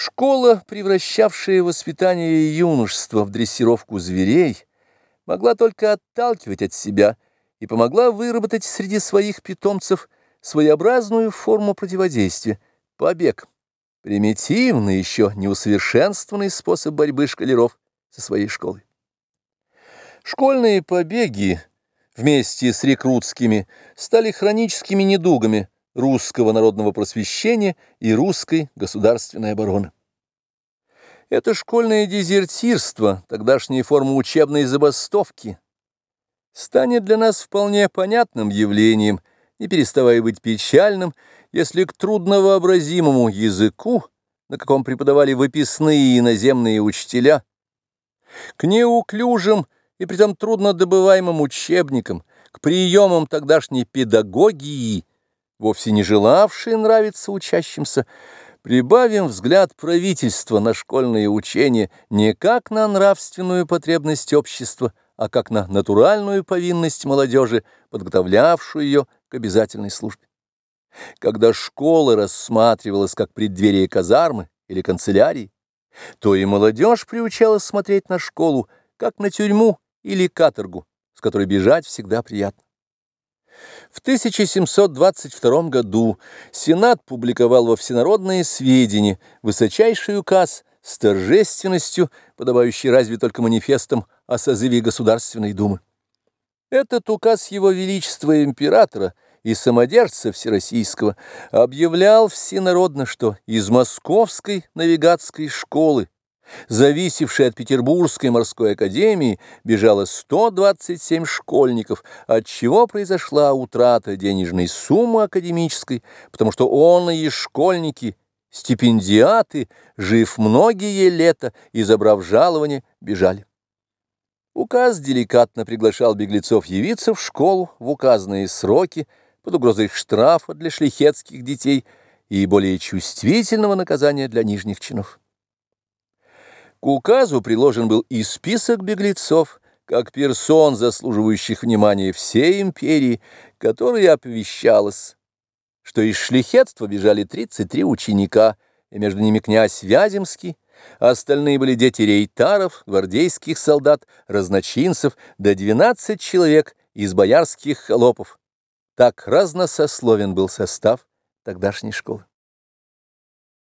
Школа, превращавшая воспитание юношества в дрессировку зверей, могла только отталкивать от себя и помогла выработать среди своих питомцев своеобразную форму противодействия – побег, примитивный, еще неусовершенствованный способ борьбы школяров со своей школой. Школьные побеги вместе с рекрутскими стали хроническими недугами – русского народного просвещения и русской государственной обороны. Это школьное дезертирство, тогдашняя форма учебной забастовки, станет для нас вполне понятным явлением, не переставая быть печальным, если к трудновообразимому языку, на каком преподавали выписные иноземные учителя, к неуклюжим и притом труднодобываемым учебникам, к приемам тогдашней педагогии – вовсе не желавшие нравиться учащимся, прибавим взгляд правительства на школьные учения не как на нравственную потребность общества, а как на натуральную повинность молодежи, подготовлявшую ее к обязательной службе. Когда школа рассматривалась как преддверие казармы или канцелярии, то и молодежь приучалась смотреть на школу, как на тюрьму или каторгу, с которой бежать всегда приятно. В 1722 году Сенат публиковал во всенародные сведения высочайший указ с торжественностью, подобающий разве только манифестом о созыве Государственной Думы. Этот указ Его Величества Императора и самодержца Всероссийского объявлял всенародно, что из Московской навигатской школы зависевшей от Петербургской морской академии, бежало 127 школьников, от чего произошла утрата денежной суммы академической, потому что он и школьники, стипендиаты, жив многие лета и, забрав жалование, бежали. Указ деликатно приглашал беглецов явиться в школу в указанные сроки под угрозой штрафа для шлихетских детей и более чувствительного наказания для нижних чинов. К указу приложен был и список беглецов, как персон, заслуживающих внимания всей империи, которой оповещалось, что из шлихетства бежали 33 ученика, и между ними князь Вяземский, остальные были дети рейтаров, гвардейских солдат, разночинцев, до 12 человек из боярских холопов. Так разносословен был состав тогдашней школы.